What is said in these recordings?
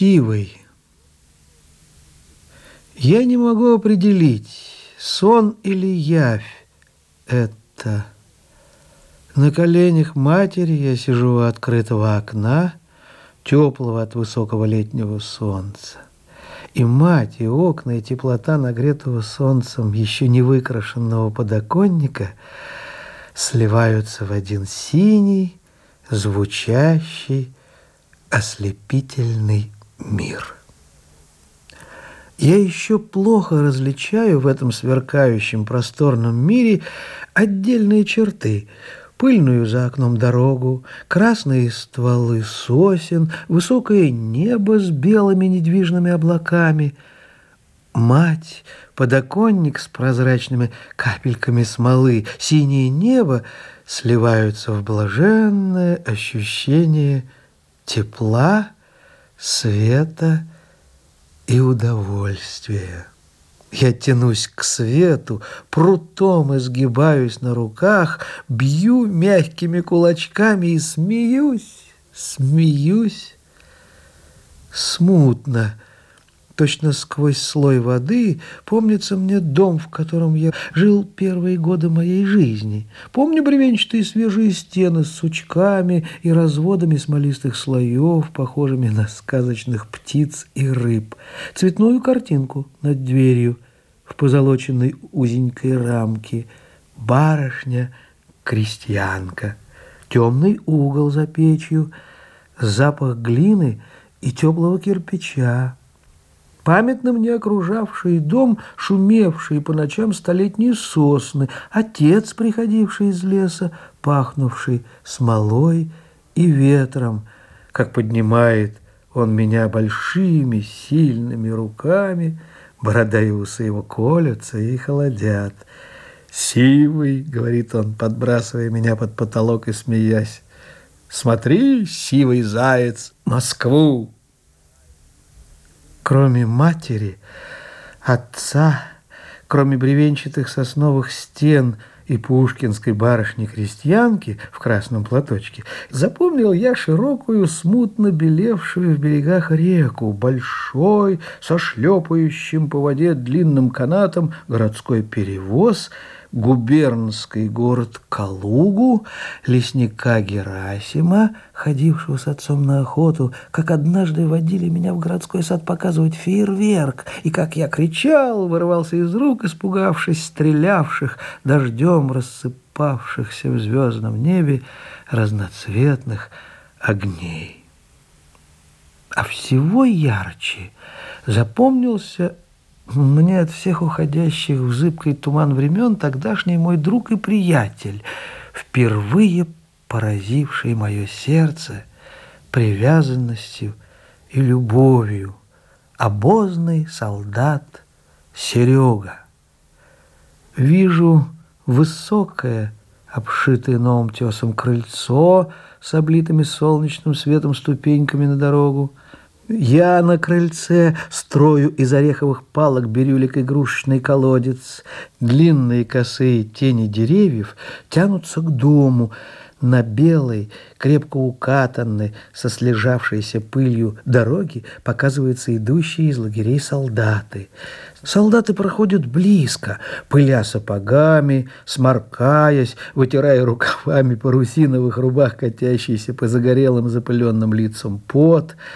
Сивый. Я не могу определить, сон или явь это. На коленях матери я сижу у открытого окна, теплого от высокого летнего солнца. И мать, и окна, и теплота нагретого солнцем еще не выкрашенного подоконника сливаются в один синий, звучащий, ослепительный мир. Я еще плохо различаю в этом сверкающем просторном мире отдельные черты – пыльную за окном дорогу, красные стволы сосен, высокое небо с белыми недвижными облаками. Мать, подоконник с прозрачными капельками смолы, синее небо сливаются в блаженное ощущение тепла, света и удовольствия. Я тянусь к свету, прутом изгибаюсь на руках, бью мягкими кулачками и смеюсь, смеюсь. Смутно, точно сквозь слой воды, помнится мне дом, в котором я жил первые годы моей жизни. Помню бревенчатые свежие стены с сучками и разводами смолистых слоев, похожими на сказочных птиц и рыб, цветную картинку над дверью – в позолоченной узенькой рамке, барышня-крестьянка, темный угол за печью, запах глины и теплого кирпича, памятно мне окружавший дом, шумевшие по ночам столетние сосны, отец, приходивший из леса, пахнувший смолой и ветром, как поднимает он меня большими сильными руками – Борода и усы его колются и холодят. «Сивый», — говорит он, подбрасывая меня под потолок и смеясь, «смотри, сивый заяц, Москву!» Кроме матери, отца, кроме бревенчатых сосновых стен — и пушкинской барышни-крестьянки в красном платочке, запомнил я широкую, смутно белевшую в берегах реку, большой, со шлепающим по воде длинным канатом городской перевоз – губернский город Калугу, лесника Герасима, ходившего с отцом на охоту, как однажды водили меня в городской сад показывать фейерверк, и как я кричал, вырывался из рук, испугавшись стрелявших, дождем рассыпавшихся в звездном небе разноцветных огней. А всего ярче запомнился мне от всех уходящих в зыбкий туман времен тогдашний мой друг и приятель, впервые поразивший мое сердце привязанностью и любовью, обозный солдат Серега. Вижу высокое, обшитое новым тесом крыльцо с облитыми солнечным светом ступеньками на дорогу, я на крыльце строю из ореховых палок бирюлик игрушечный колодец. Длинные косые тени деревьев тянутся к дому. На белой, крепко укатанной, со слежавшейся пылью дороги показываются идущие из лагерей солдаты. Солдаты проходят близко, пыля сапогами, сморкаясь, вытирая рукавами парусиновых рубах, катящиеся по загорелым запыленным лицам пот –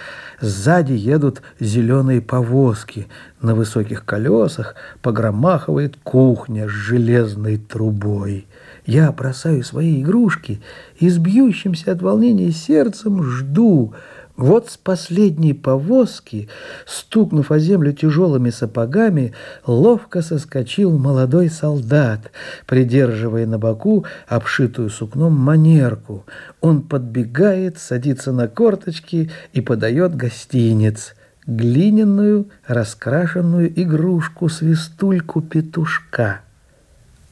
Сзади едут зеленые повозки. На высоких колесах погромахивает кухня с железной трубой. Я бросаю свои игрушки и с бьющимся от волнения сердцем жду – вот с последней повозки, стукнув о землю тяжелыми сапогами, ловко соскочил молодой солдат, придерживая на боку обшитую сукном манерку. Он подбегает, садится на корточки и подает гостиниц – глиняную раскрашенную игрушку-свистульку петушка.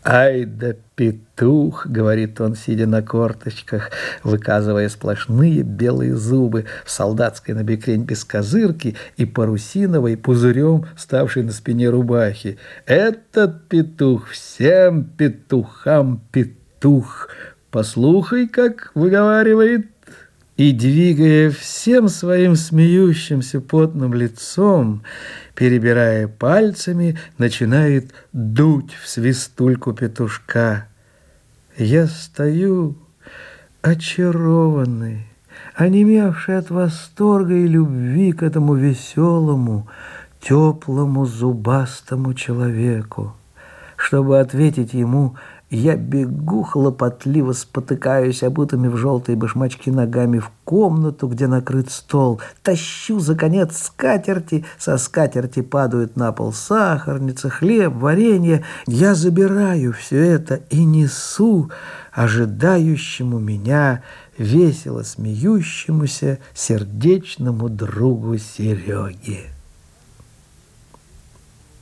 «Ай да петух!» — говорит он, сидя на корточках, выказывая сплошные белые зубы в солдатской набекрень без козырки и парусиновой пузырем, ставшей на спине рубахи. «Этот петух всем петухам петух! Послухай, как выговаривает!» И, двигая всем своим смеющимся потным лицом, перебирая пальцами, начинает дуть в свистульку петушка. Я стою очарованный, онемевший от восторга и любви к этому веселому, теплому, зубастому человеку. Чтобы ответить ему – я бегу, хлопотливо спотыкаюсь обутыми в желтые башмачки ногами в комнату, где накрыт стол. Тащу за конец скатерти, со скатерти падают на пол сахарница, хлеб, варенье. Я забираю все это и несу ожидающему меня, весело смеющемуся, сердечному другу Сереге.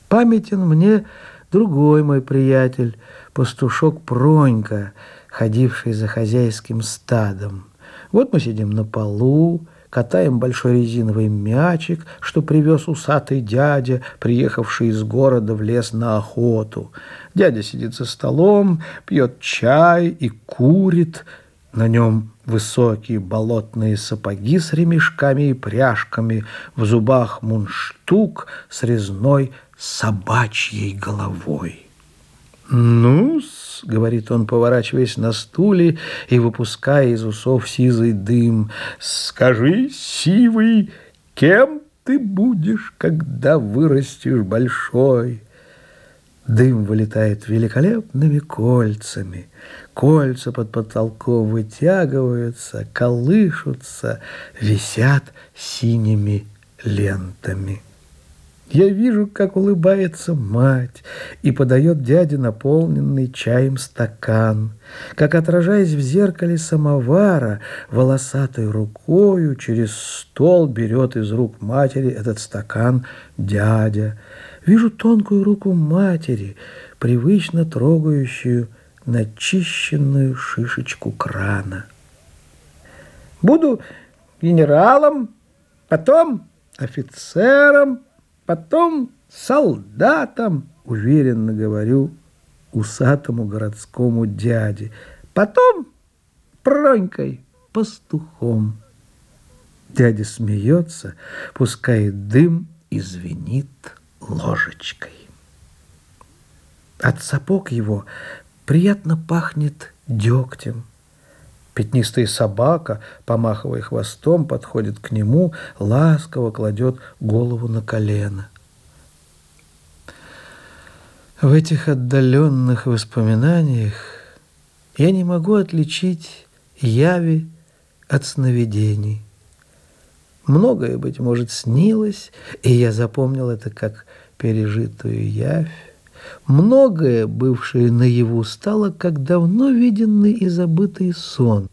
Памятен мне другой мой приятель – пастушок Пронька, ходивший за хозяйским стадом. Вот мы сидим на полу, катаем большой резиновый мячик, что привез усатый дядя, приехавший из города в лес на охоту. Дядя сидит за столом, пьет чай и курит. На нем высокие болотные сапоги с ремешками и пряжками, в зубах мунштук с резной собачьей головой ну говорит он, поворачиваясь на стуле и выпуская из усов сизый дым, «скажи, сивый, кем ты будешь, когда вырастешь большой?» Дым вылетает великолепными кольцами. Кольца под потолком вытягиваются, колышутся, висят синими лентами. Я вижу, как улыбается мать и подает дяде наполненный чаем стакан, как, отражаясь в зеркале самовара, волосатой рукою через стол берет из рук матери этот стакан дядя. Вижу тонкую руку матери, привычно трогающую начищенную шишечку крана. Буду генералом, потом офицером, потом солдатом, уверенно говорю усатому городскому дяде, потом Пронькой, пастухом. Дядя смеется, пускает дым и звенит ложечкой. От сапог его приятно пахнет дегтем. Пятнистая собака, помахивая хвостом, подходит к нему, ласково кладет голову на колено. В этих отдаленных воспоминаниях я не могу отличить яви от сновидений. Многое, быть может, снилось, и я запомнил это как пережитую явь. Многое, бывшее наяву, стало как давно виденный и забытый сон.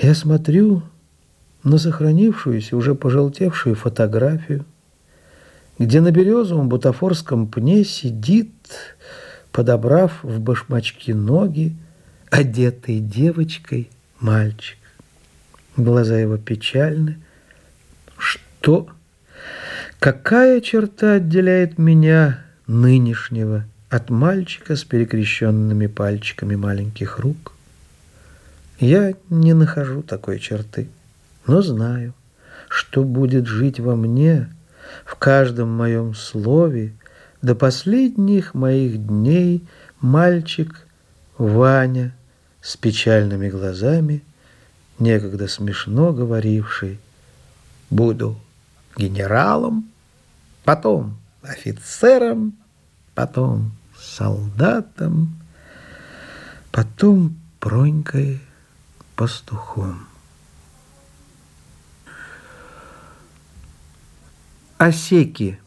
Я смотрю на сохранившуюся, уже пожелтевшую фотографию, где на березовом бутафорском пне сидит, подобрав в башмачки ноги, одетый девочкой мальчик. Глаза его печальны. Что? Какая черта отделяет меня нынешнего от мальчика с перекрещенными пальчиками маленьких рук. Я не нахожу такой черты, но знаю, что будет жить во мне, в каждом моем слове, до последних моих дней мальчик Ваня с печальными глазами, некогда смешно говоривший «Буду генералом, потом офицером, потом солдатом, потом Пронькой пастухом. Осеки.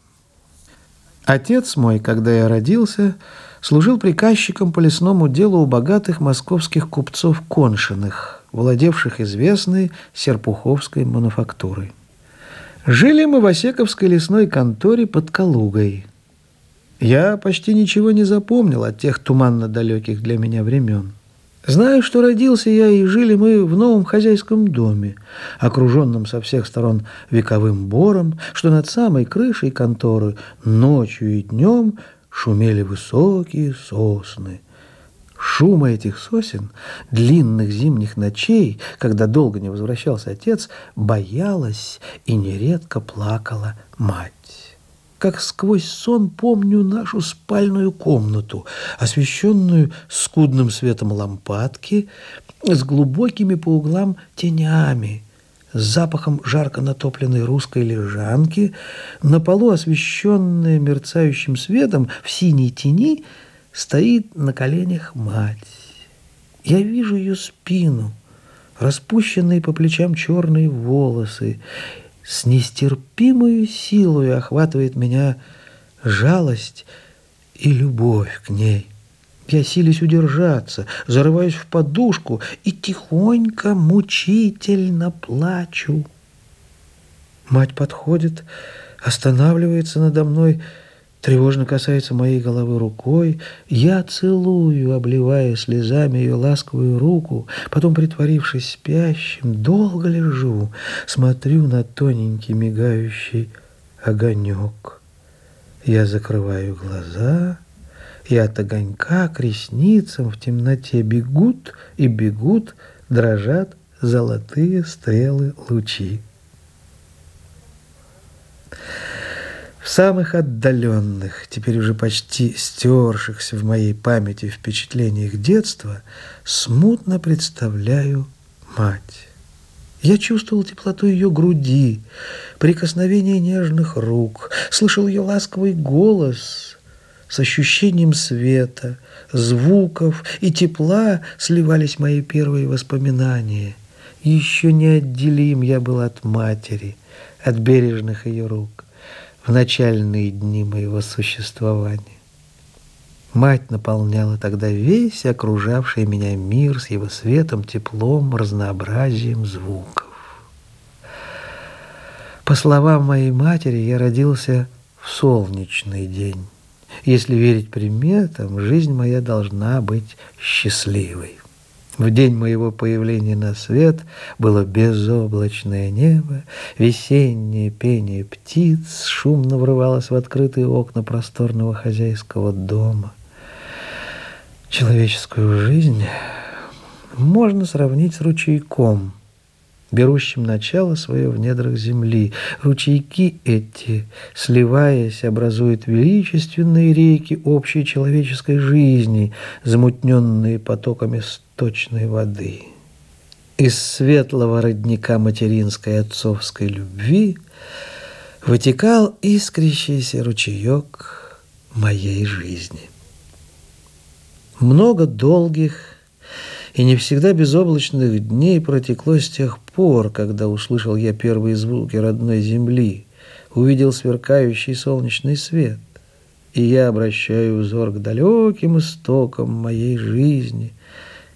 Отец мой, когда я родился, служил приказчиком по лесному делу у богатых московских купцов Коншиных, владевших известной Серпуховской мануфактурой. Жили мы в Осековской лесной конторе под Калугой. Я почти ничего не запомнил от тех туманно-далеких для меня времен. Знаю, что родился я, и жили мы в новом хозяйском доме, окруженном со всех сторон вековым бором, что над самой крышей конторы ночью и днем шумели высокие сосны. Шума этих сосен, длинных зимних ночей, когда долго не возвращался отец, боялась и нередко плакала мать. Как сквозь сон помню нашу спальную комнату, освещенную скудным светом лампадки, с глубокими по углам тенями, с запахом жарко натопленной русской лежанки, на полу, освещенная мерцающим светом в синей тени – Стоит на коленях мать. Я вижу ее спину, распущенные по плечам черные волосы. С нестерпимой силой охватывает меня жалость и любовь к ней. Я силюсь удержаться, зарываюсь в подушку и тихонько, мучительно плачу. Мать подходит, останавливается надо мной, тревожно касается моей головы рукой, я целую, обливая слезами ее ласковую руку, потом, притворившись спящим, долго лежу, смотрю на тоненький мигающий огонек. Я закрываю глаза, и от огонька к ресницам в темноте бегут и бегут, дрожат золотые стрелы лучи. В самых отдаленных, теперь уже почти стершихся в моей памяти впечатлениях детства, смутно представляю мать. Я чувствовал теплоту ее груди, прикосновение нежных рук, слышал ее ласковый голос с ощущением света, звуков и тепла сливались мои первые воспоминания. Еще неотделим я был от матери, от бережных ее рук в начальные дни моего существования. Мать наполняла тогда весь окружавший меня мир с его светом, теплом, разнообразием звуков. По словам моей матери, я родился в солнечный день. Если верить приметам, жизнь моя должна быть счастливой. В день моего появления на свет было безоблачное небо, весеннее пение птиц шумно врывалось в открытые окна просторного хозяйского дома. Человеческую жизнь можно сравнить с ручейком – берущим начало свое в недрах земли. Ручейки эти, сливаясь, образуют величественные реки общей человеческой жизни, замутненные потоками сточной воды. Из светлого родника материнской отцовской любви вытекал искрящийся ручеек моей жизни. Много долгих и не всегда безоблачных дней протекло с тех пор, когда услышал я первые звуки родной земли, увидел сверкающий солнечный свет, и я обращаю взор к далеким истокам моей жизни,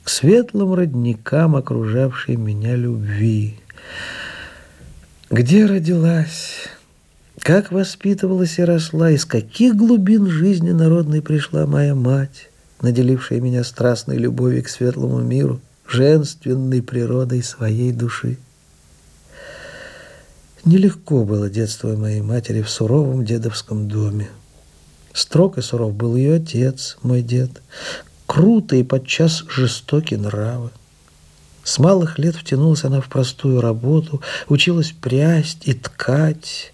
к светлым родникам, окружавшей меня любви. Где родилась, как воспитывалась и росла, из каких глубин жизни народной пришла моя мать, наделившая меня страстной любовью к светлому миру, женственной природой своей души. Нелегко было детство моей матери в суровом дедовском доме. Строг и суров был ее отец, мой дед, круто и подчас жестокий нравы. С малых лет втянулась она в простую работу, училась прясть и ткать,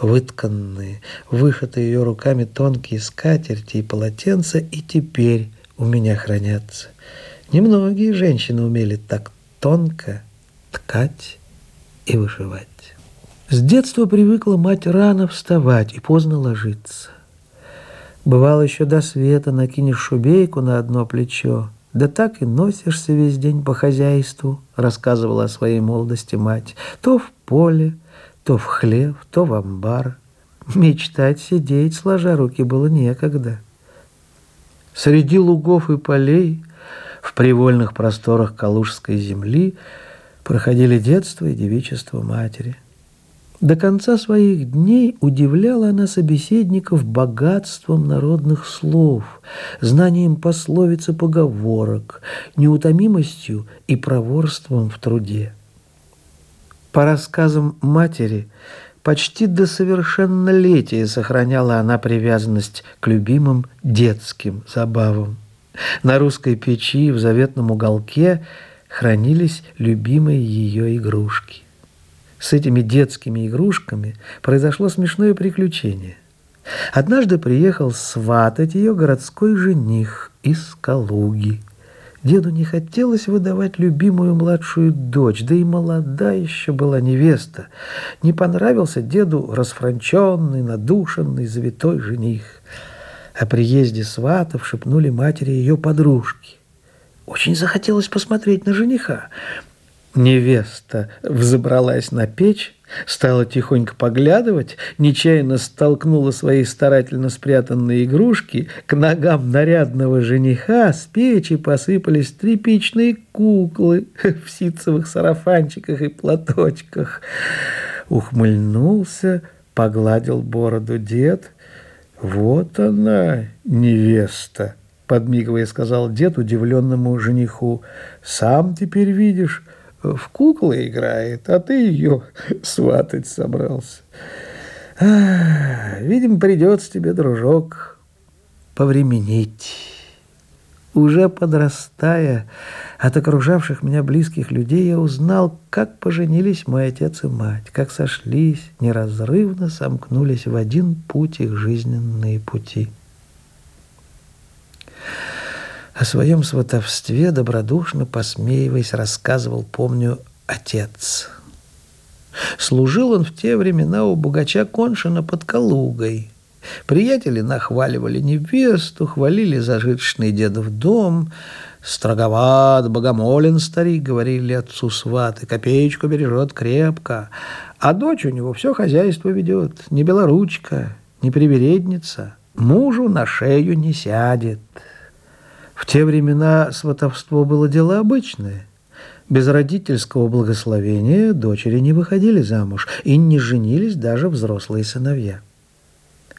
вытканные, вышитые ее руками тонкие скатерти и полотенца, и теперь у меня хранятся. Немногие женщины умели так тонко ткать и вышивать. С детства привыкла мать рано вставать и поздно ложиться. Бывало, еще до света накинешь шубейку на одно плечо, да так и носишься весь день по хозяйству, рассказывала о своей молодости мать, то в поле, то в хлев, то в амбар. Мечтать сидеть, сложа руки, было некогда. Среди лугов и полей, в привольных просторах Калужской земли, проходили детство и девичество матери. До конца своих дней удивляла она собеседников богатством народных слов, знанием пословиц и поговорок, неутомимостью и проворством в труде. По рассказам матери, почти до совершеннолетия сохраняла она привязанность к любимым детским забавам. На русской печи в заветном уголке хранились любимые ее игрушки. С этими детскими игрушками произошло смешное приключение. Однажды приехал сватать ее городской жених из Калуги. Деду не хотелось выдавать любимую младшую дочь, да и молода еще была невеста. Не понравился деду расфранченный, надушенный, завитой жених. О приезде сватов шепнули матери ее подружки. Очень захотелось посмотреть на жениха. Невеста взобралась на печь, стала тихонько поглядывать, нечаянно столкнула свои старательно спрятанные игрушки, к ногам нарядного жениха с печи посыпались тряпичные куклы в ситцевых сарафанчиках и платочках. Ухмыльнулся, погладил бороду дед. «Вот она, невеста!» подмигивая, сказал дед удивленному жениху. «Сам теперь видишь, в куклы играет, а ты ее сватать собрался. А, видимо, придется тебе, дружок, повременить. Уже подрастая от окружавших меня близких людей, я узнал, как поженились мой отец и мать, как сошлись, неразрывно сомкнулись в один путь их жизненные пути. О своем сватовстве добродушно посмеиваясь рассказывал, помню, отец. Служил он в те времена у богача Коншина под Калугой. Приятели нахваливали невесту, хвалили зажиточный дедов дом. Строговат, богомолен старик, говорили отцу сваты, копеечку бережет крепко. А дочь у него все хозяйство ведет, не белоручка, не привередница, мужу на шею не сядет». В те времена сватовство было дело обычное. Без родительского благословения дочери не выходили замуж и не женились даже взрослые сыновья.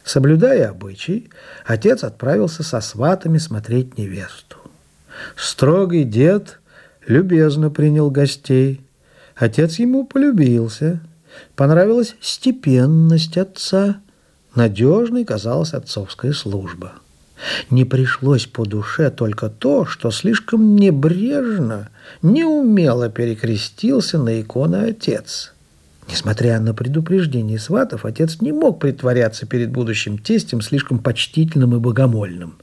Соблюдая обычай, отец отправился со сватами смотреть невесту. Строгий дед любезно принял гостей. Отец ему полюбился. Понравилась степенность отца. Надежной казалась отцовская служба. Не пришлось по душе только то, что слишком небрежно, неумело перекрестился на иконы отец. Несмотря на предупреждение сватов, отец не мог притворяться перед будущим тестем слишком почтительным и богомольным.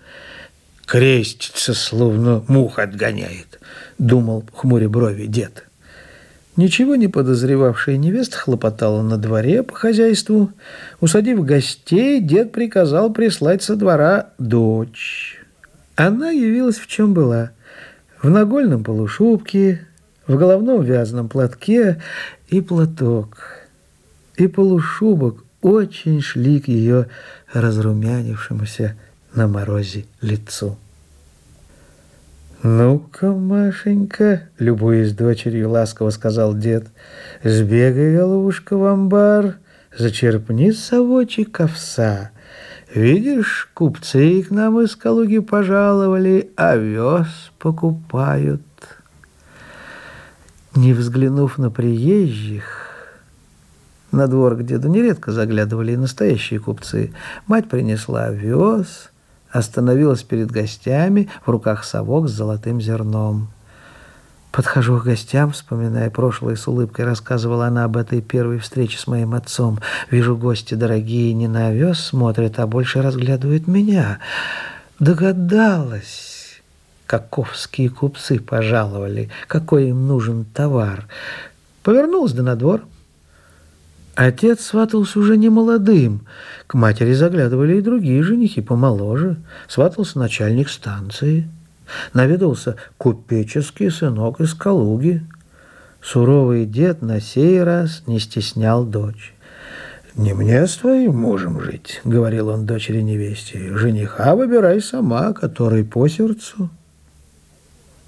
«Крестится, словно мух отгоняет», — думал хмуря брови дед. Ничего не подозревавшая невеста хлопотала на дворе по хозяйству. Усадив гостей, дед приказал прислать со двора дочь. Она явилась в чем была. В нагольном полушубке, в головном вязаном платке и платок. И полушубок очень шли к ее разрумянившемуся на морозе лицу. «Ну-ка, Машенька», — любуясь дочерью, ласково сказал дед, — «сбегай, головушка, в амбар, зачерпни совочек овса. Видишь, купцы к нам из Калуги пожаловали, овес покупают». Не взглянув на приезжих, на двор к деду нередко заглядывали и настоящие купцы, мать принесла овес — остановилась перед гостями, в руках совок с золотым зерном. Подхожу к гостям, вспоминая прошлое, с улыбкой рассказывала она об этой первой встрече с моим отцом. Вижу, гости дорогие не на овес смотрят, а больше разглядывают меня. Догадалась, каковские купцы пожаловали, какой им нужен товар. Повернулась да на двор — Отец сватался уже не молодым. К матери заглядывали и другие женихи помоложе. Сватался начальник станции. Наведался купеческий сынок из Калуги. Суровый дед на сей раз не стеснял дочь. «Не мне с твоим мужем жить», — говорил он дочери невесте. «Жениха выбирай сама, который по сердцу».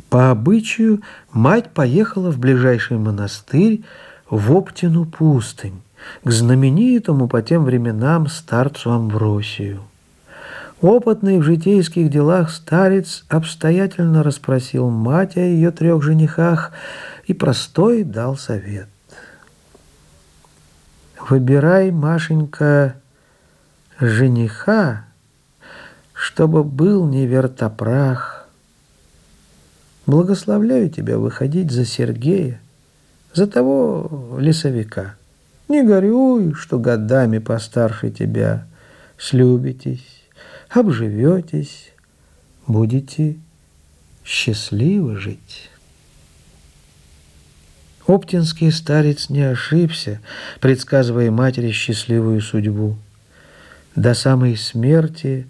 По обычаю мать поехала в ближайший монастырь в Оптину пустынь к знаменитому по тем временам старцу Амвросию. Опытный в житейских делах старец обстоятельно расспросил мать о ее трех женихах и простой дал совет. «Выбирай, Машенька, жениха, чтобы был не вертопрах, Благословляю тебя выходить за Сергея, за того лесовика. Не горюй, что годами постарше тебя слюбитесь, обживетесь, будете счастливо жить. Оптинский старец не ошибся, предсказывая матери счастливую судьбу. До самой смерти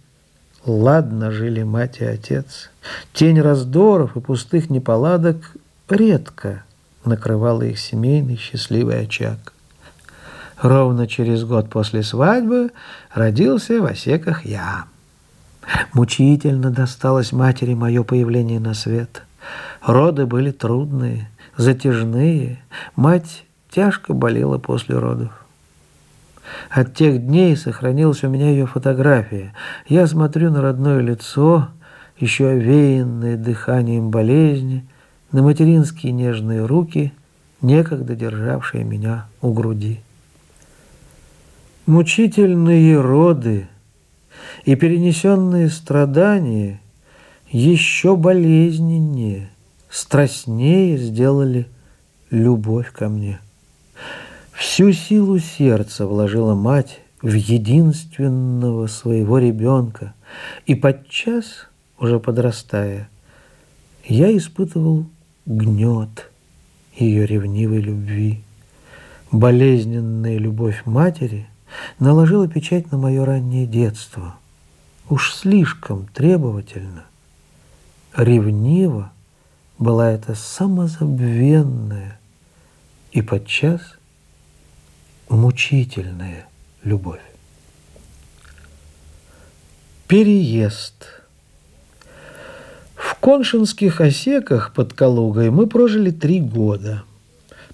ладно жили мать и отец. Тень раздоров и пустых неполадок редко накрывала их семейный счастливый очаг. Ровно через год после свадьбы родился в осеках я. Мучительно досталось матери мое появление на свет. Роды были трудные, затяжные. Мать тяжко болела после родов. От тех дней сохранилась у меня ее фотография. Я смотрю на родное лицо, еще овеянное дыханием болезни, на материнские нежные руки, некогда державшие меня у груди. Мучительные роды и перенесенные страдания еще болезненнее, страстнее сделали любовь ко мне. Всю силу сердца вложила мать в единственного своего ребенка, и подчас, уже подрастая, я испытывал гнет ее ревнивой любви. Болезненная любовь матери наложила печать на мое раннее детство. Уж слишком требовательно, ревниво была эта самозабвенная и подчас – мучительная любовь. Переезд. В Коншинских осеках под Калугой мы прожили три года.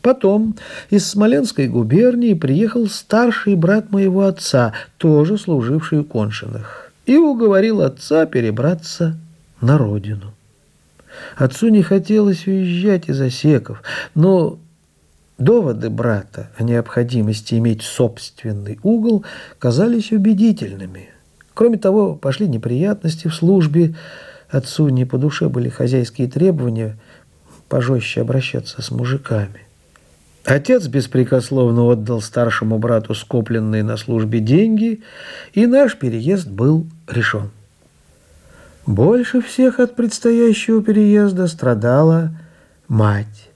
Потом из Смоленской губернии приехал старший брат моего отца, тоже служивший у Коншиных, и уговорил отца перебраться на родину. Отцу не хотелось уезжать из осеков, но Доводы брата о необходимости иметь собственный угол казались убедительными. Кроме того, пошли неприятности в службе. Отцу не по душе были хозяйские требования пожестче обращаться с мужиками. Отец беспрекословно отдал старшему брату скопленные на службе деньги, и наш переезд был решен. Больше всех от предстоящего переезда страдала мать.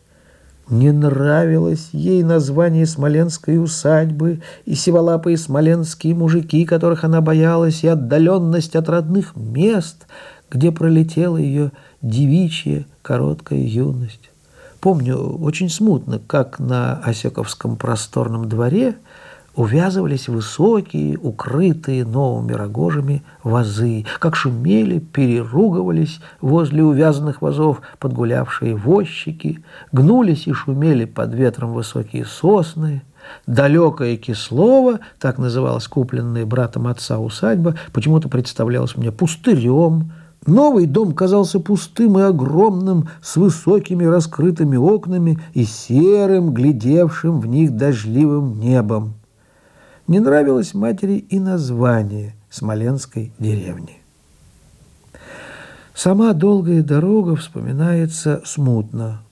Не нравилось ей название смоленской усадьбы и сиволапые смоленские мужики, которых она боялась, и отдаленность от родных мест, где пролетела ее девичья короткая юность. Помню очень смутно, как на Осековском просторном дворе – увязывались высокие, укрытые новыми рогожами вазы, как шумели, переругивались возле увязанных вазов подгулявшие возчики, гнулись и шумели под ветром высокие сосны. Далекое Кислово, так называлась купленная братом отца усадьба, почему-то представлялась мне пустырем, Новый дом казался пустым и огромным, с высокими раскрытыми окнами и серым, глядевшим в них дождливым небом. Не нравилось матери и название Смоленской деревни. Сама долгая дорога вспоминается смутно.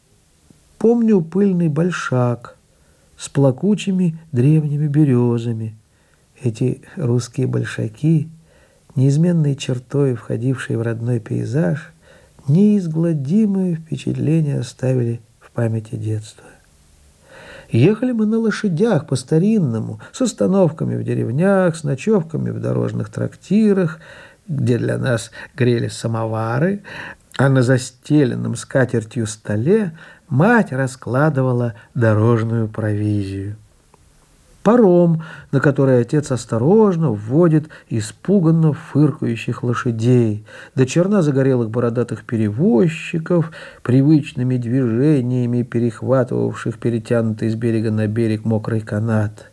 Помню пыльный большак с плакучими древними березами. Эти русские большаки, неизменной чертой входившие в родной пейзаж, неизгладимое впечатление оставили в памяти детства. Ехали мы на лошадях по-старинному, с остановками в деревнях, с ночевками в дорожных трактирах, где для нас грели самовары, а на застеленном скатертью столе мать раскладывала дорожную провизию паром, на который отец осторожно вводит испуганно фыркающих лошадей, до черна загорелых бородатых перевозчиков, привычными движениями перехватывавших перетянутый с берега на берег мокрый канат.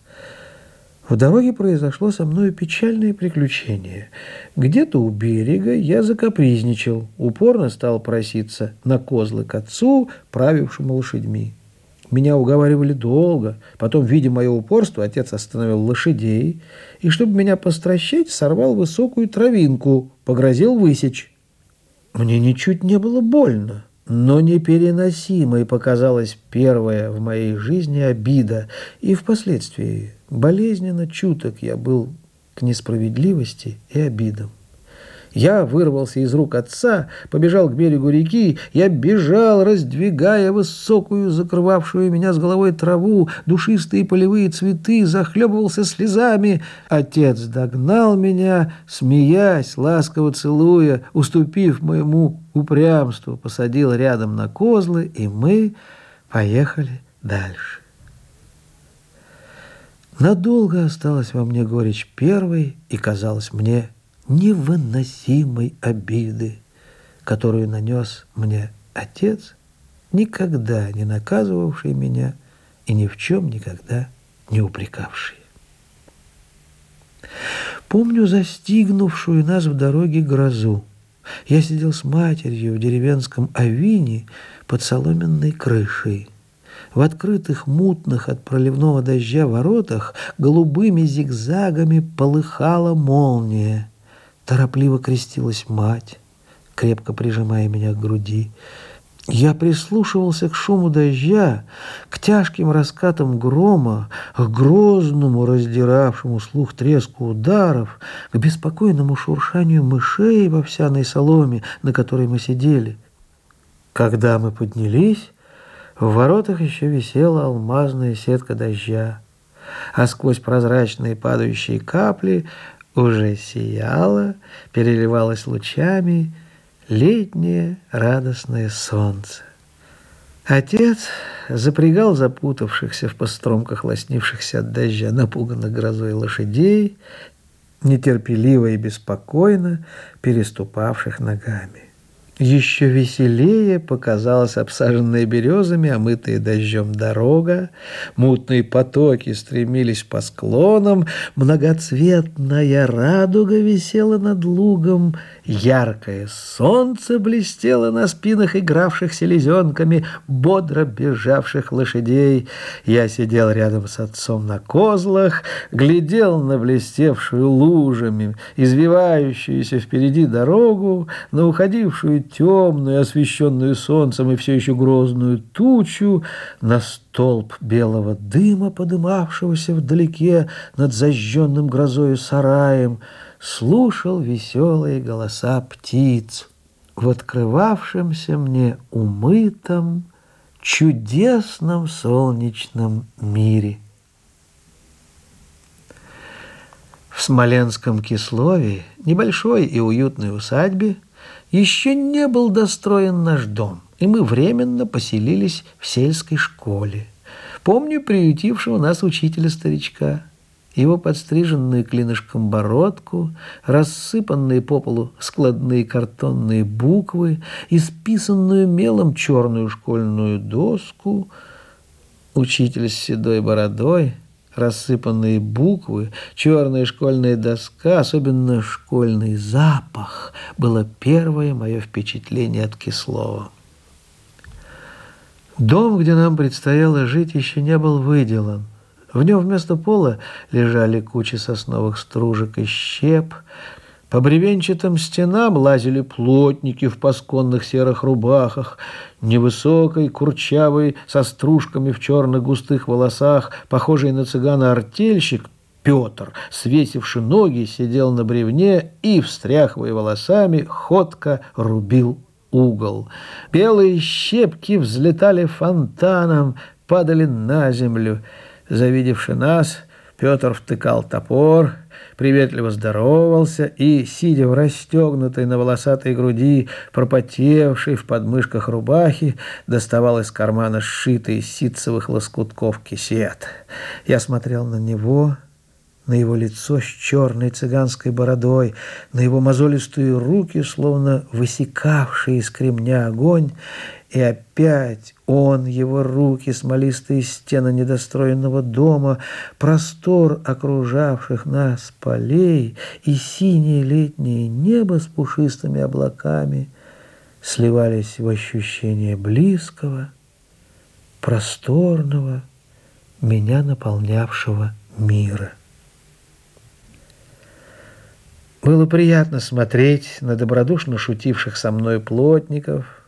В дороге произошло со мной печальное приключение. Где-то у берега я закапризничал, упорно стал проситься на козлы к отцу, правившему лошадьми. Меня уговаривали долго. Потом, видя мое упорство, отец остановил лошадей и, чтобы меня постращать, сорвал высокую травинку, погрозил высечь. Мне ничуть не было больно. но непереносимой показалась первая в моей жизни обида, и впоследствии болезненно чуток я был к несправедливости и обидам. Я вырвался из рук отца, побежал к берегу реки. Я бежал, раздвигая высокую, закрывавшую меня с головой траву, душистые полевые цветы, захлебывался слезами. Отец догнал меня, смеясь, ласково целуя, уступив моему упрямству, посадил рядом на козлы, и мы поехали дальше. Надолго осталась во мне горечь первой и казалось мне невыносимой обиды, которую нанес мне отец, никогда не наказывавший меня и ни в чем никогда не упрекавший. Помню застигнувшую нас в дороге грозу. Я сидел с матерью в деревенском авине под соломенной крышей. В открытых мутных от проливного дождя воротах голубыми зигзагами полыхала молния. Торопливо крестилась мать, крепко прижимая меня к груди. Я прислушивался к шуму дождя, к тяжким раскатам грома, к грозному, раздиравшему слух треску ударов, к беспокойному шуршанию мышей в овсяной соломе, на которой мы сидели. Когда мы поднялись, в воротах еще висела алмазная сетка дождя, а сквозь прозрачные падающие капли уже сияло, переливалось лучами летнее радостное солнце. Отец запрягал запутавшихся в постромках лоснившихся от дождя напуганных грозой лошадей, нетерпеливо и беспокойно переступавших ногами. Еще веселее показалась обсаженная березами, омытая дождем дорога. Мутные потоки стремились по склонам, многоцветная радуга висела над лугом, яркое солнце блестело на спинах игравших селезенками, бодро бежавших лошадей. Я сидел рядом с отцом на козлах, глядел на блестевшую лужами, извивающуюся впереди дорогу, на уходившую темную, освещенную солнцем и все еще грозную тучу, на столб белого дыма, подымавшегося вдалеке над зажженным грозою сараем, слушал веселые голоса птиц в открывавшемся мне умытом, чудесном солнечном мире. В Смоленском Кислове, небольшой и уютной усадьбе, еще не был достроен наш дом, и мы временно поселились в сельской школе. Помню приютившего нас учителя-старичка. Его подстриженную клинышком бородку, рассыпанные по полу складные картонные буквы, исписанную мелом черную школьную доску, учитель с седой бородой – рассыпанные буквы, черная школьная доска, особенно школьный запах, было первое мое впечатление от Кислова. Дом, где нам предстояло жить, еще не был выделан. В нем вместо пола лежали кучи сосновых стружек и щеп, по бревенчатым стенам лазили плотники в пасконных серых рубахах, невысокой, курчавый, со стружками в черных густых волосах, похожий на цыгана-артельщик, Петр, свесивший ноги, сидел на бревне и, встряхивая волосами, ходко рубил угол. Белые щепки взлетали фонтаном, падали на землю. Завидевши нас, Петр втыкал топор, приветливо здоровался и, сидя в расстегнутой на волосатой груди, пропотевшей в подмышках рубахи, доставал из кармана сшитый из ситцевых лоскутков кисет. Я смотрел на него, на его лицо с черной цыганской бородой, на его мозолистые руки, словно высекавшие из кремня огонь, и опять он, его руки, смолистые стены недостроенного дома, простор окружавших нас полей и синее летнее небо с пушистыми облаками сливались в ощущение близкого, просторного, меня наполнявшего мира. Было приятно смотреть на добродушно шутивших со мной плотников –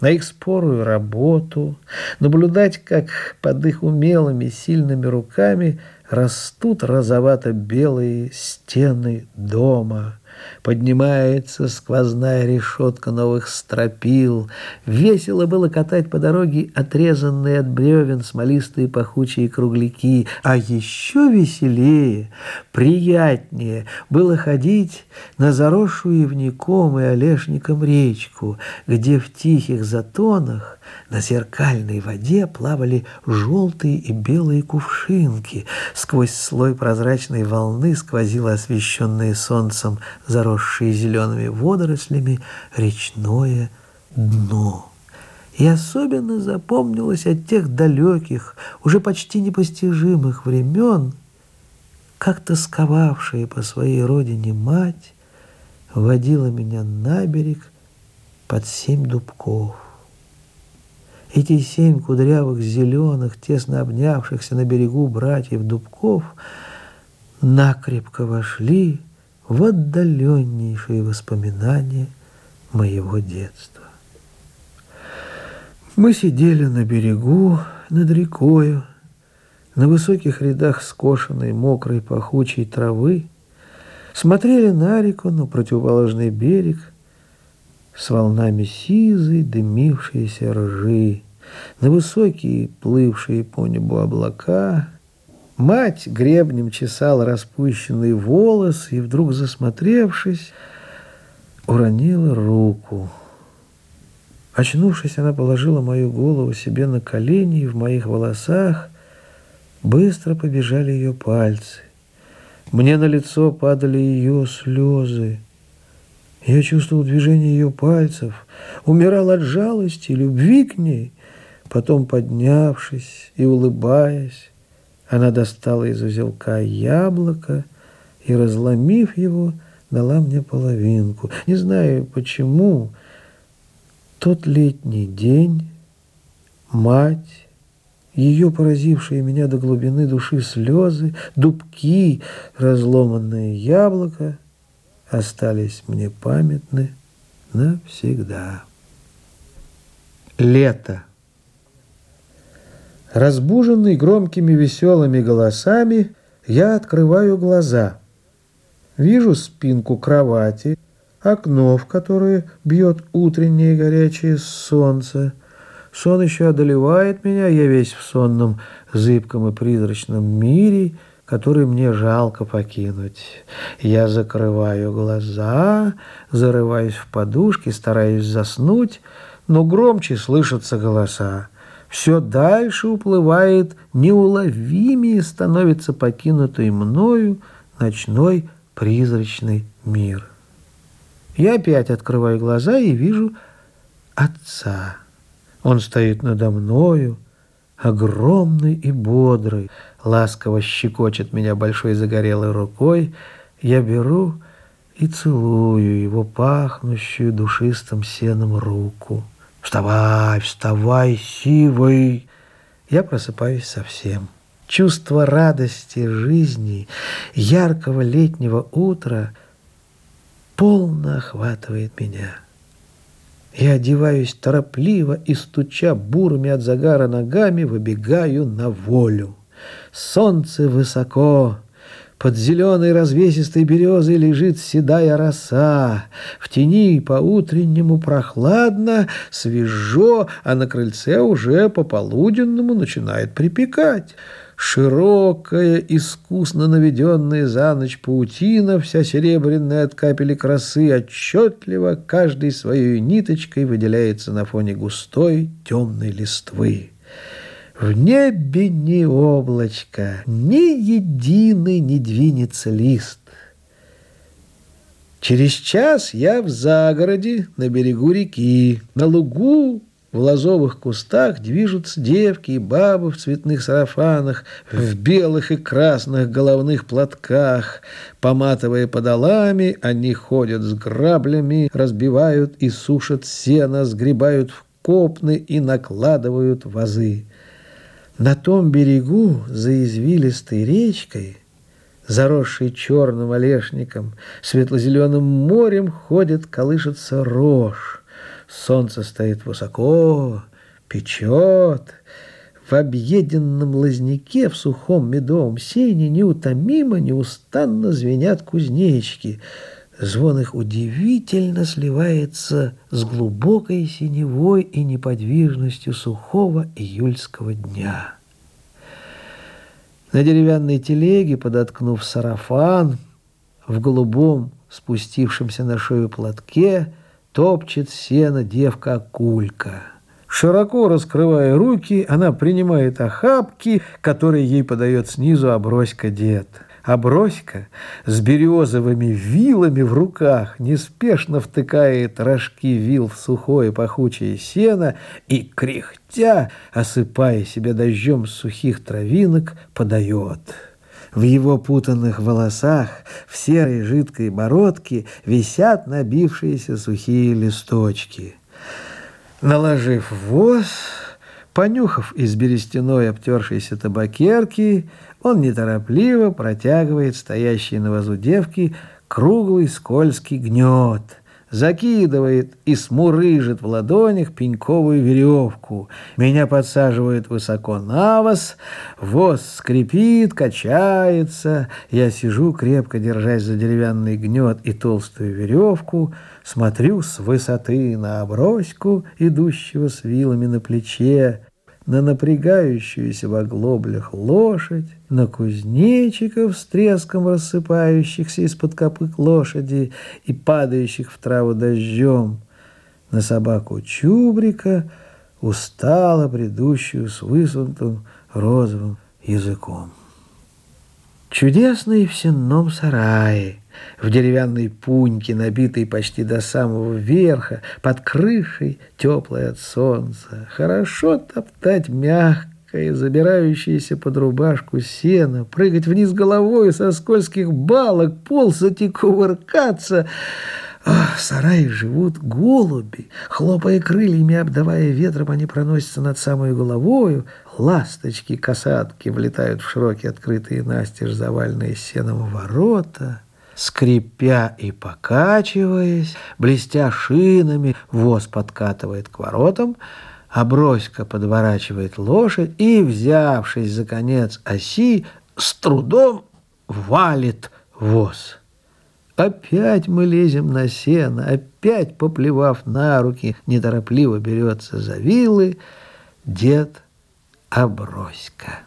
на их спорую работу, наблюдать, как под их умелыми сильными руками растут розовато-белые стены дома – Поднимается сквозная решетка новых стропил. Весело было катать по дороге отрезанные от бревен смолистые пахучие кругляки. А еще веселее, приятнее было ходить на заросшую ивником и олешником речку, где в тихих затонах на зеркальной воде плавали желтые и белые кувшинки. Сквозь слой прозрачной волны сквозило освещенное солнцем, заросшее зелеными водорослями, речное дно. И особенно запомнилось от тех далеких, уже почти непостижимых времен, как тосковавшая по своей родине мать водила меня на берег под семь дубков. Эти семь кудрявых, зеленых, тесно обнявшихся на берегу братьев Дубков накрепко вошли в отдаленнейшие воспоминания моего детства. Мы сидели на берегу, над рекою, на высоких рядах скошенной, мокрой, пахучей травы, смотрели на реку, на противоположный берег, с волнами сизой дымившиеся ржи, на высокие, плывшие по небу облака. Мать гребнем чесала распущенные волосы и, вдруг засмотревшись, уронила руку. Очнувшись, она положила мою голову себе на колени, и в моих волосах быстро побежали ее пальцы. Мне на лицо падали ее слезы. Я чувствовал движение ее пальцев, умирал от жалости любви к ней. Потом, поднявшись и улыбаясь, она достала из узелка яблоко и, разломив его, дала мне половинку. Не знаю почему, тот летний день, мать, ее поразившие меня до глубины души слезы, дубки, разломанное яблоко остались мне памятны навсегда. Лето. Разбуженный громкими веселыми голосами, я открываю глаза. Вижу спинку кровати, окно, в которое бьет утреннее горячее солнце. Сон еще одолевает меня, я весь в сонном, зыбком и призрачном мире, который мне жалко покинуть. Я закрываю глаза, зарываюсь в подушки, стараюсь заснуть, но громче слышатся голоса все дальше уплывает, неуловимее становится покинутый мною ночной призрачный мир. Я опять открываю глаза и вижу отца. Он стоит надо мною, огромный и бодрый, ласково щекочет меня большой загорелой рукой. Я беру и целую его пахнущую душистым сеном руку. Вставай, вставай, сивый. Я просыпаюсь совсем. Чувство радости жизни, яркого летнего утра полно охватывает меня. Я одеваюсь торопливо и, стуча бурыми от загара ногами, выбегаю на волю. Солнце высоко, под зеленой развесистой березой лежит седая роса. В тени по-утреннему прохладно, свежо, а на крыльце уже по-полуденному начинает припекать. Широкая, искусно наведенная за ночь паутина, вся серебряная от капели красы, отчетливо каждой своей ниточкой выделяется на фоне густой темной листвы. В небе ни облачко, ни единый не двинется лист. Через час я в загороде на берегу реки. На лугу в лозовых кустах движутся девки и бабы в цветных сарафанах, в белых и красных головных платках. Поматывая подолами, они ходят с граблями, разбивают и сушат сено, сгребают в копны и накладывают вазы. На том берегу, за извилистой речкой, заросшей черным олешником, светло-зеленым морем ходит, колышется рожь. Солнце стоит высоко, печет. В объеденном лозняке в сухом медовом сене неутомимо, неустанно звенят кузнечки. Звон их удивительно сливается с глубокой синевой и неподвижностью сухого июльского дня. На деревянной телеге, подоткнув сарафан, в голубом, спустившемся на шею платке, топчет сено девка-акулька. Широко раскрывая руки, она принимает охапки, которые ей подает снизу оброська дед. Оброська с березовыми вилами в руках неспешно втыкает рожки вил в сухое пахучее сено и, кряхтя, осыпая себя дождем сухих травинок, подает. В его путанных волосах, в серой жидкой бородке висят набившиеся сухие листочки. Наложив воз, понюхав из берестяной обтершейся табакерки, он неторопливо протягивает стоящей на вазу девки круглый скользкий гнет – закидывает и смурыжит в ладонях пеньковую веревку. Меня подсаживает высоко на воз, воз скрипит, качается. Я сижу, крепко держась за деревянный гнет и толстую веревку, смотрю с высоты на оброську, идущего с вилами на плече, на напрягающуюся в оглоблях лошадь, на кузнечиков с треском рассыпающихся из-под копык лошади и падающих в траву дождем, на собаку Чубрика, устало бредущую с высунутым розовым языком. Чудесный в сенном сарае, в деревянной пуньке, набитой почти до самого верха, под крышей, теплой от солнца. Хорошо топтать мягкое, забирающееся под рубашку сено, прыгать вниз головой со скользких балок, ползать и кувыркаться — Ах, в сарае живут голуби. Хлопая крыльями, обдавая ветром, они проносятся над самой головою. Ласточки, касатки влетают в широкие открытые настежь завальные сеном ворота. Скрипя и покачиваясь, блестя шинами, воз подкатывает к воротам, а броська подворачивает лошадь и, взявшись за конец оси, с трудом валит воз. Опять мы лезем на сено, опять, поплевав на руки, неторопливо берется за вилы дед Оброська.